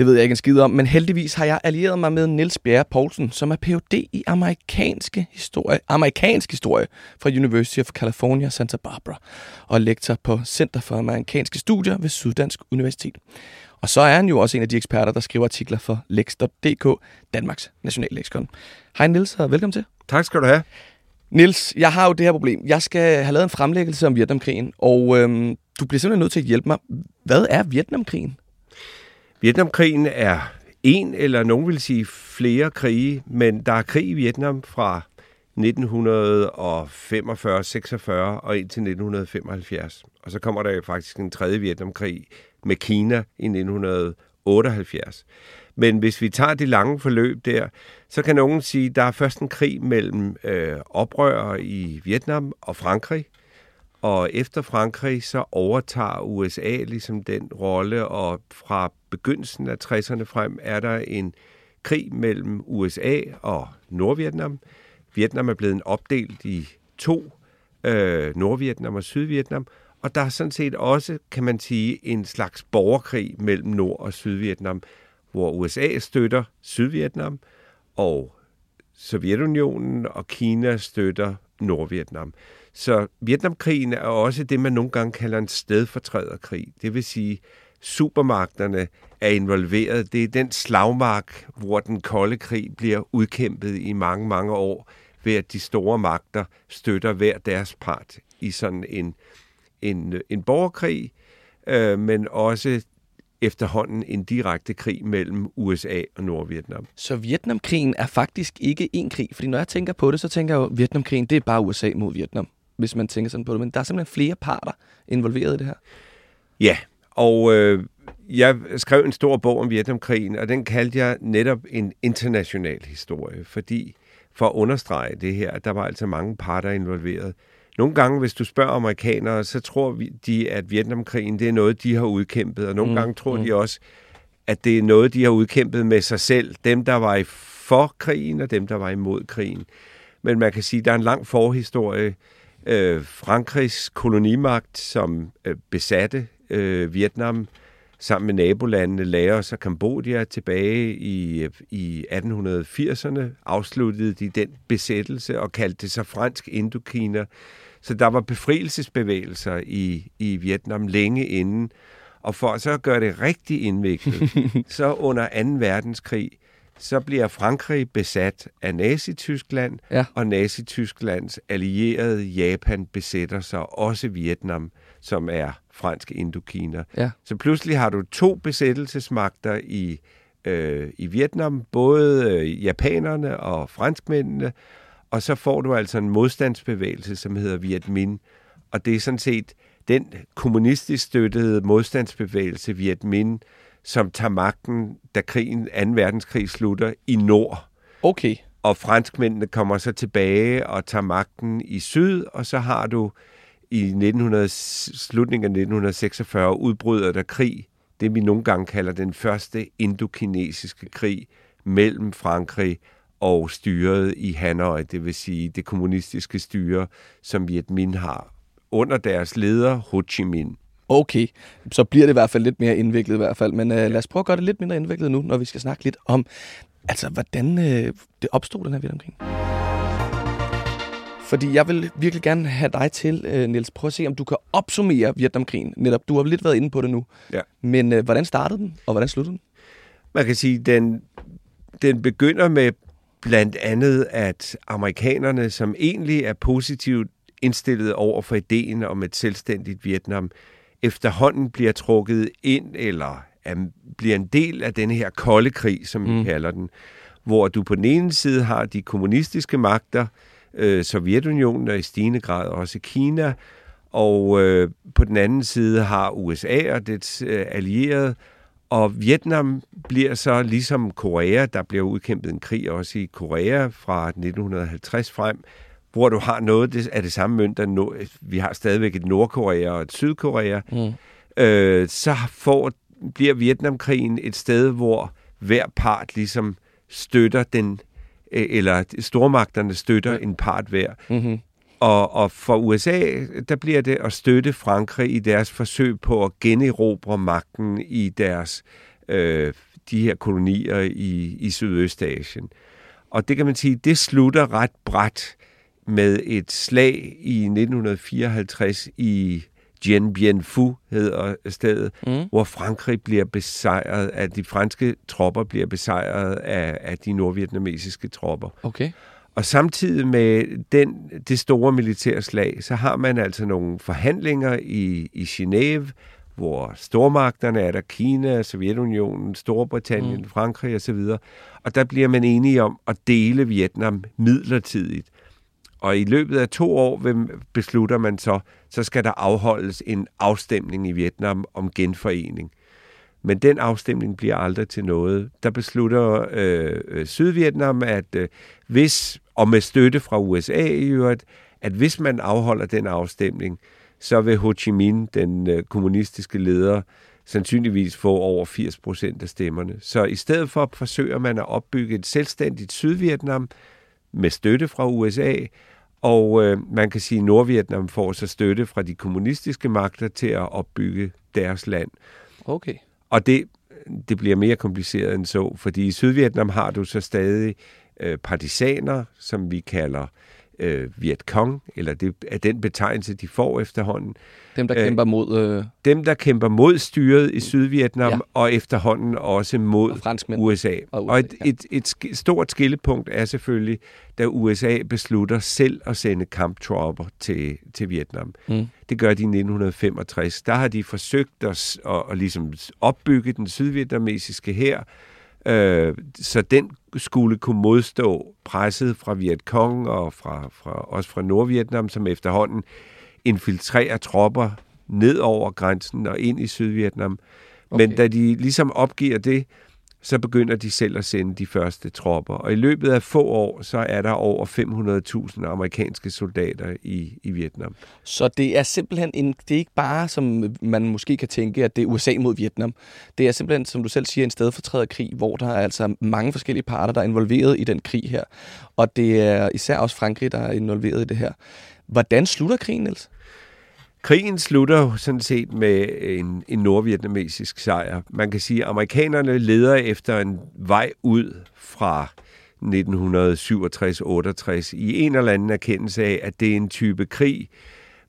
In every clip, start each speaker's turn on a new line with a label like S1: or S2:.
S1: Det ved jeg ikke en skid om, men heldigvis har jeg allieret mig med Niels Bjerre Poulsen, som er Ph.D. i amerikanske historie, amerikansk historie fra University of California, Santa Barbara, og lektor på Center for Amerikanske Studier ved Syddansk Universitet. Og så er han jo også en af de eksperter, der skriver artikler for Lex.dk, Danmarks nationalleksikon. Hej Niels, og velkommen til.
S2: Tak skal du have.
S1: Niels, jeg har jo det her problem. Jeg skal have lavet en fremlæggelse om Vietnamkrigen, og øhm, du bliver simpelthen nødt til at hjælpe mig. Hvad er Vietnamkrigen?
S2: Vietnamkrigen er en, eller nogen vil sige flere krige, men der er krig i Vietnam fra 1945-46 og indtil 1975. Og så kommer der faktisk en tredje Vietnamkrig med Kina i 1978. Men hvis vi tager det lange forløb der, så kan nogen sige, at der er først en krig mellem øh, oprørere i Vietnam og Frankrig, og efter Frankrig, så overtager USA ligesom den rolle, og fra begyndelsen af 60'erne frem er der en krig mellem USA og Nordvietnam. Vietnam er blevet opdelt i to, øh, Nordvietnam og Sydvietnam, og der er sådan set også, kan man sige, en slags borgerkrig mellem Nord- og Sydvietnam, hvor USA støtter Sydvietnam, og Sovjetunionen og Kina støtter Nordvietnam. Så Vietnamkrigen er også det, man nogle gange kalder en stedfortræderkrig. Det vil sige, supermagterne er involveret. Det er den slagmark, hvor den kolde krig bliver udkæmpet i mange, mange år, ved at de store magter støtter hver deres part i sådan en, en, en borgerkrig, øh, men også efterhånden en direkte krig mellem USA og Nordvietnam.
S1: Så Vietnamkrigen er faktisk ikke en krig, fordi når jeg tænker på det, så tænker jeg jo, at Vietnamkrigen det er bare USA mod Vietnam hvis man tænker sådan på det. Men der er simpelthen flere parter involveret i det her.
S2: Ja, og øh, jeg skrev en stor bog om Vietnamkrigen, og den kaldte jeg netop en international historie, fordi for at understrege det her, der var altså mange parter involveret. Nogle gange, hvis du spørger amerikanere, så tror de, at Vietnamkrigen det er noget, de har udkæmpet, og nogle mm, gange tror mm. de også, at det er noget, de har udkæmpet med sig selv. Dem, der var for krigen, og dem, der var imod krigen. Men man kan sige, at der er en lang forhistorie øh, Frankrigs kolonimagt, som øh, besatte øh, Vietnam sammen med nabolandene Laos og Kambodja tilbage i, i 1880'erne, afsluttede de den besættelse og kaldte det sig fransk Indokina. Så der var befrielsesbevægelser i, i Vietnam længe inden. Og for så at gøre det rigtig indviklet, så under 2. verdenskrig, så bliver Frankrig besat af Nazi-Tyskland, ja. og Nazi-Tysklands allierede Japan besætter sig også Vietnam, som er fransk Indokina. Ja. Så pludselig har du to besættelsesmagter i, øh, i Vietnam, både øh, japanerne og franskmændene, og så får du altså en modstandsbevægelse, som hedder Viet Minh, og det er sådan set den kommunistisk støttede modstandsbevægelse Viet Minh, som tager magten, da krigen, 2. verdenskrig slutter, i nord.
S1: Okay.
S2: Og franskmændene kommer så tilbage og tager magten i syd, og så har du i 1900, slutningen af 1946 udbryder der krig, det vi nogle gange kalder den første indokinesiske krig mellem Frankrig og styret i Hanoi, det vil sige det kommunistiske styre, som Viet Minh har under deres leder Ho Chi Minh.
S1: Okay, så bliver det i hvert fald lidt mere indviklet i hvert fald. Men uh, lad os prøve at gøre det lidt mindre indviklet nu, når vi skal snakke lidt om, altså hvordan uh, det opstod, den her Vietnamkrig. Fordi jeg vil virkelig gerne have dig til, uh, Niels, prøve at se, om du kan opsummere Vietnamkrigen. Netop, du har lidt været inde på det nu. Ja. Men uh, hvordan startede den, og hvordan sluttede den?
S2: Man kan sige, den, den begynder med blandt andet, at amerikanerne, som egentlig er positivt indstillet over for ideen om et selvstændigt Vietnam, efterhånden bliver trukket ind, eller er, bliver en del af denne her kolde krig, som vi mm. kalder den, hvor du på den ene side har de kommunistiske magter, øh, Sovjetunionen og i stigende grad også Kina, og øh, på den anden side har USA og dets øh, allierede, Og Vietnam bliver så ligesom Korea, der bliver udkæmpet en krig også i Korea fra 1950 frem, hvor du har noget af det samme mønt. Vi har stadigvæk et Nordkorea og et Sydkorea. Mm. Øh, så får, bliver Vietnamkrigen et sted, hvor hver part ligesom støtter den, øh, eller stormagterne støtter en part hver. Mm-hmm. Og, og for USA, der bliver det at støtte Frankrig i deres forsøg på at generobre magten i deres øh, de her kolonier i, i Sydøstasien. Og det kan man sige, det slutter ret bræt med et slag i 1954 i Dien Bien Phu hedder stedet, mm. hvor Frankrig bliver besejret, at de franske tropper bliver besejret af, af de nordvietnamesiske tropper.
S1: Okay.
S2: Og samtidig med den, det store militærslag, så har man altså nogle forhandlinger i, i Genève, hvor stormagterne er der, Kina, Sovjetunionen, Storbritannien, mm. Frankrig osv., og der bliver man enige om at dele Vietnam midlertidigt. Og i løbet af to år beslutter man så, så skal der afholdes en afstemning i Vietnam om genforening. Men den afstemning bliver aldrig til noget. Der beslutter øh, øh, Sydvietnam, at øh, hvis, og med støtte fra USA i øvrigt, at hvis man afholder den afstemning, så vil Ho Chi Minh, den øh, kommunistiske leder, sandsynligvis få over 80 procent af stemmerne. Så i stedet for forsøger man at opbygge et selvstændigt Sydvietnam med støtte fra USA, og øh, man kan sige, at Nordvietnam får så støtte fra de kommunistiske magter til at opbygge deres land.
S1: Okay.
S2: Og det, det bliver mere kompliceret end så, fordi i Sydvietnam har du så stadig øh, partisaner, som vi kalder øh, Viet Cong, eller det er den betegnelse, de får efterhånden.
S1: Dem, der kæmper mod... Øh...
S2: Dem, der kæmper mod styret i Sydvietnam, ja. og efterhånden også mod
S1: og
S2: USA. Og, USA. og et, et, et, et stort skillepunkt er selvfølgelig, da USA beslutter selv at sende kamptropper til, til Vietnam. Mm. Det gør de i 1965. Der har de forsøgt at, at, at ligesom opbygge den sydvietnamesiske hær, øh, så den skulle kunne modstå presset fra Viet Cong og fra, fra, også fra Nordvietnam, som efterhånden infiltrerer tropper ned over grænsen og ind i Sydvietnam. Okay. Men da de ligesom opgiver det, så begynder de selv at sende de første tropper. Og i løbet af få år, så er der over 500.000 amerikanske soldater i, i Vietnam.
S1: Så det er simpelthen en, det er ikke bare, som man måske kan tænke, at det er USA mod Vietnam. Det er simpelthen, som du selv siger, en stedfortræderkrig, hvor der er altså mange forskellige parter, der er involveret i den krig her. Og det er især også Frankrig, der er involveret i det her. Hvordan slutter krigen, Niels?
S2: Krigen slutter jo sådan set med en, en nordvietnamesisk sejr. Man kan sige, at amerikanerne leder efter en vej ud fra 1967-68 i en eller anden erkendelse af, at det er en type krig,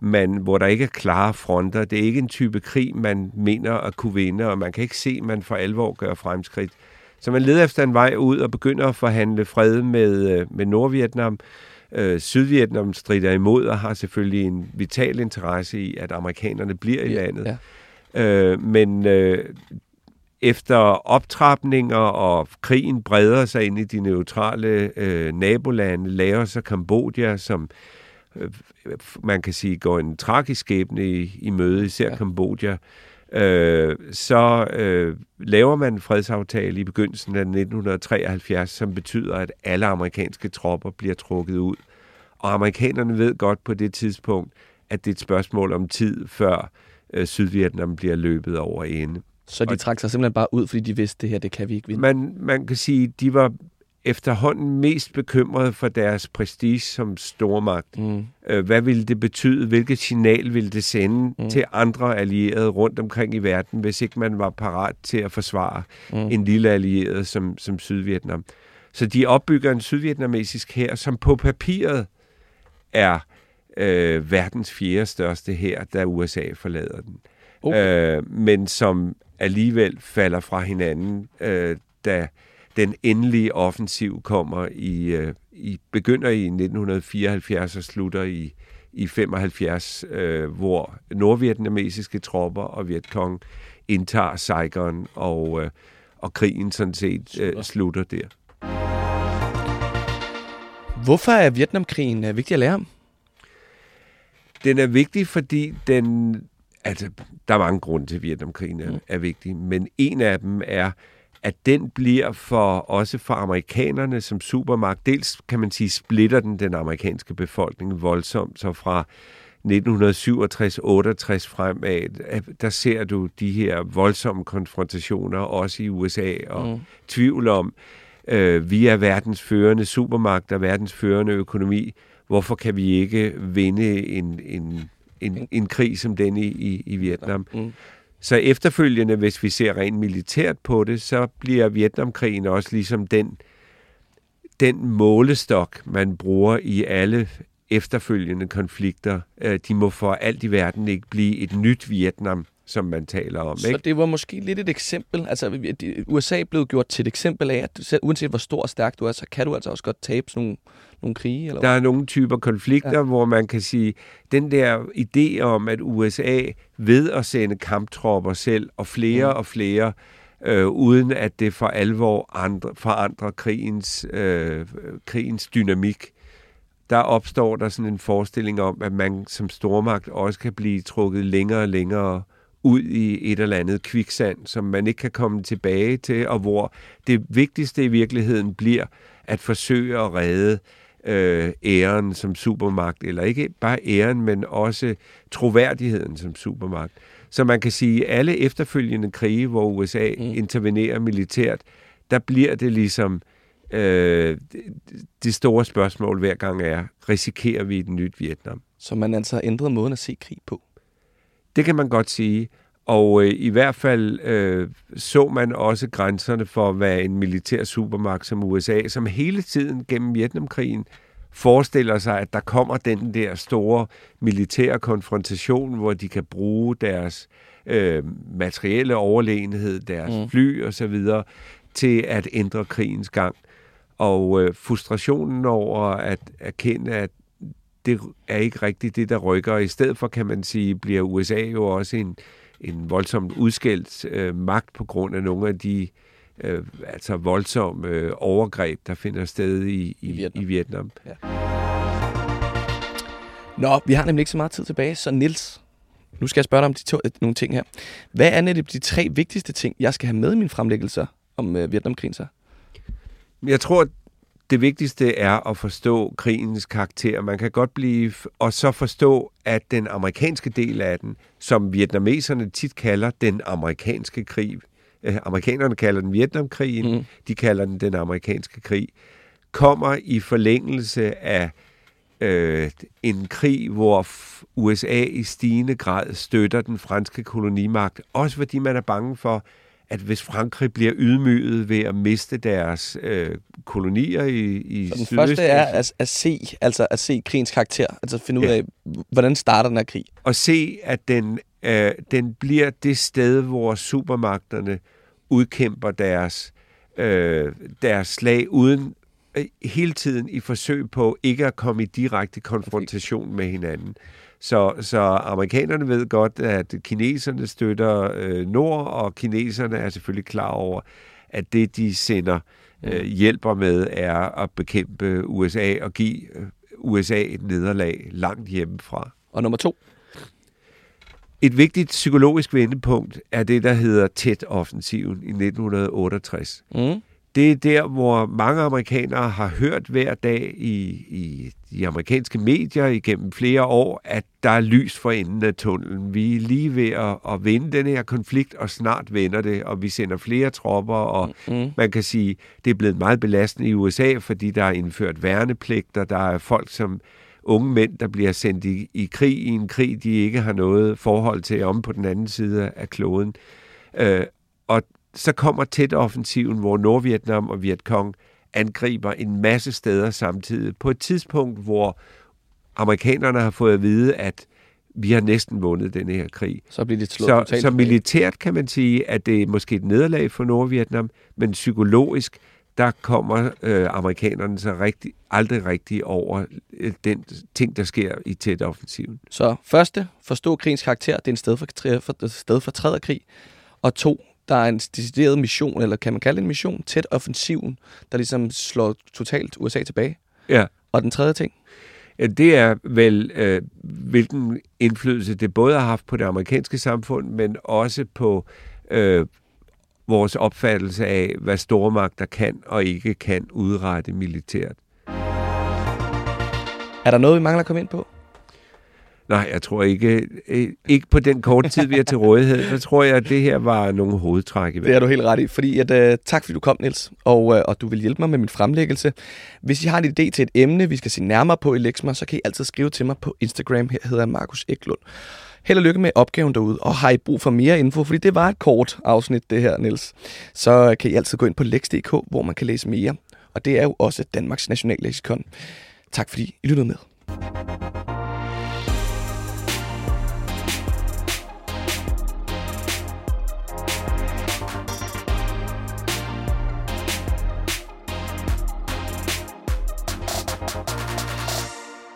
S2: man, hvor der ikke er klare fronter. Det er ikke en type krig, man mener at kunne vinde, og man kan ikke se, at man for alvor gør fremskridt. Så man leder efter en vej ud og begynder at forhandle fred med, øh, med Nordvietnam, Øh, Sydvietnam strider imod og har selvfølgelig en vital interesse i, at amerikanerne bliver i landet. Ja. Øh, men øh, efter optrapninger og krigen breder sig ind i de neutrale øh, nabolande, Laos og Kambodja, som øh, man kan sige går en tragisk skæbne i, i møde, især ja. Kambodja, øh, så øh, laver man en fredsaftale i begyndelsen af 1973, som betyder, at alle amerikanske tropper bliver trukket ud. Og amerikanerne ved godt på det tidspunkt, at det er et spørgsmål om tid, før øh, Sydvietnam bliver løbet over ende.
S1: Så de trak sig simpelthen bare ud, fordi de vidste, at det her, det kan vi ikke vinde?
S2: Man, man kan sige, de var efterhånden mest bekymrede for deres prestige som stormagt. Mm. Øh, hvad ville det betyde? Hvilket signal ville det sende mm. til andre allierede rundt omkring i verden, hvis ikke man var parat til at forsvare mm. en lille allieret som, som Sydvietnam? Så de opbygger en sydvietnamesisk her, som på papiret er øh, verdens fjerde største her, da USA forlader den. Okay. Øh, men som alligevel falder fra hinanden, øh, da den endelige offensiv kommer i, øh, i begynder i 1974 og slutter i i 75, øh, hvor nordvietnamesiske tropper og Vietcong indtager Saigon, og, øh, og krigen sådan set øh, slutter der.
S1: Hvorfor er Vietnamkrigen vigtig at lære om?
S2: Den er vigtig, fordi den altså, der er mange grunde til, at Vietnamkrigen er,
S1: Mm.
S2: er vigtig, men en af dem er, at den bliver for også for amerikanerne som supermagt. Dels kan man sige, splitter den den amerikanske befolkning voldsomt, så fra 1967-68 fremad, der ser du de her voldsomme konfrontationer, også i USA, og
S1: mm.
S2: tvivl om, øh, vi er verdens førende supermagt og verdens førende økonomi. Hvorfor kan vi ikke vinde en, en, en, en krig som den i, i, i Vietnam?
S1: Mm.
S2: Så efterfølgende, hvis vi ser rent militært på det, så bliver Vietnamkrigen også ligesom den, den målestok, man bruger i alle efterfølgende konflikter. Øh, De må for alt i verden ikke blive et nyt Vietnam, som man taler om.
S1: Så
S2: Ikke?
S1: det var måske lidt et eksempel. Altså, USA blev gjort til et eksempel af, at uanset hvor stor og stærk du er, så kan du altså også godt tabe sådan nogle, nogle krige. Eller
S2: Der er nogle typer konflikter,
S1: Ja.
S2: hvor man kan sige, den der idé om, at USA ved at sende kamptropper selv, og flere
S1: mm.
S2: og flere, øh, uden at det for alvor andre, forandrer krigens, øh, krigens dynamik, der opstår der sådan en forestilling om, at man som stormagt også kan blive trukket længere og længere ud i et eller andet kviksand, som man ikke kan komme tilbage til, og hvor det vigtigste i virkeligheden bliver at forsøge at redde øh, æren som supermagt, eller ikke bare æren, men også troværdigheden som supermagt. Så man kan sige, at alle efterfølgende krige, hvor USA
S1: Mm.
S2: intervenerer militært, der bliver det ligesom øh, det- det store spørgsmål hver gang er, risikerer vi et nyt Vietnam?
S1: Så man altså ændret måden at se krig på.
S2: Det kan man godt sige. Og øh, i hvert fald øh, så man også grænserne for, hvad en militær supermagt som USA, som hele tiden gennem Vietnamkrigen forestiller sig, at der kommer den der store militære konfrontation, hvor de kan bruge deres øh, materielle overlegenhed, deres
S1: Mm.
S2: fly osv., til at ændre krigens gang. Og øh, frustrationen over at erkende, at det er ikke rigtigt det, der rykker. I stedet for, kan man sige, bliver USA jo også en, en voldsomt udskældt øh, magt på grund af nogle af de øh, altså voldsomme øh, overgreb, der finder sted i,
S1: I
S2: i,
S1: Vietnam.
S2: i Vietnam.
S1: Nå, vi har nemlig ikke så meget tid tilbage, så Nils, nu skal jeg spørge dig om de to, øh, nogle ting her. Hvad er netop de tre vigtigste ting, jeg skal have med i mine fremlæggelser om øh, Vietnamkrigen så?
S2: Jeg tror, det vigtigste er at forstå krigens karakter. Man kan godt blive, og så forstå, at den amerikanske del af den, som vietnameserne tit kalder den amerikanske krig, øh, amerikanerne kalder den Vietnamkrigen,
S1: Mm.
S2: de kalder den den amerikanske krig, kommer i forlængelse af øh, en krig, hvor USA i stigende grad støtter den franske kolonimagt, også fordi man er bange for, at hvis Frankrig bliver ydmyget ved at miste deres øh, kolonier i, i
S1: Så den første er at, at se, altså at se krigens karakter, altså finde ud
S2: Ja.
S1: af, hvordan starter den her krig.
S2: og se, at den, øh, den bliver det sted, hvor supermagterne udkæmper deres, øh, deres slag uden øh, hele tiden i forsøg på ikke at komme i direkte konfrontation med hinanden. Så, så amerikanerne ved godt, at kineserne støtter øh, nord, og kineserne er selvfølgelig klar over, at det, de sender øh, hjælper med, er at bekæmpe USA og give øh, USA et nederlag langt hjemmefra.
S1: Og nummer to,
S2: Et vigtigt psykologisk vendepunkt er det, der hedder TET-offensiven i 1968.
S1: mm.
S2: Det er der, hvor mange amerikanere har hørt hver dag i, i de amerikanske medier igennem flere år, at der er lys for enden af tunnelen. Vi er lige ved at, at vinde den her konflikt, og snart vender det, og vi sender flere tropper, og
S1: Mm.
S2: man kan sige, det er blevet meget belastende i USA, fordi der er indført værnepligter, der er folk som unge mænd, der bliver sendt i, i krig, i en krig, de ikke har noget forhold til om på den anden side af kloden. Øh, og så kommer tæt offensiven, hvor Nordvietnam og Vietcong angriber en masse steder samtidig, på et tidspunkt, hvor amerikanerne har fået at vide, at vi har næsten vundet den her krig.
S1: så bliver det slået
S2: Så,
S1: totalt
S2: så militært kan man sige, at det er måske et nederlag for Nordvietnam, men psykologisk, der kommer øh, amerikanerne så rigtig, aldrig rigtig over øh, den ting, der sker i tæt offensiven.
S1: Så første, forstå krigens karakter, det er en sted for, for, sted for træderkrig. Og to, der er en decideret mission, eller kan man kalde det en mission, tæt offensiven, der ligesom slår totalt USA tilbage.
S2: Ja.
S1: Og den tredje ting,
S2: det er vel, øh, hvilken indflydelse det både har haft på det amerikanske samfund, men også på øh, vores opfattelse af, hvad stormagter kan og ikke kan udrette militært.
S1: Er der noget, vi mangler at komme ind på?
S2: Nej, jeg tror ikke, øh, ikke på den korte tid, vi er til rådighed. Så tror jeg, at det her var nogle hovedtræk. I
S1: det er du helt ret i. Fordi at, uh, tak fordi du kom, Niels, og, uh, og du vil hjælpe mig med min fremlæggelse. Hvis I har en idé til et emne, vi skal se nærmere på i Lexma, så kan I altid skrive til mig på Instagram. Her hedder jeg Markus Eklund. Held og lykke med opgaven derude, og har I brug for mere info, fordi det var et kort afsnit, det her, Niels, så kan I altid gå ind på lex.dk, hvor man kan læse mere. Og det er jo også Danmarks Nationalleksikon. Tak fordi I lyttede med.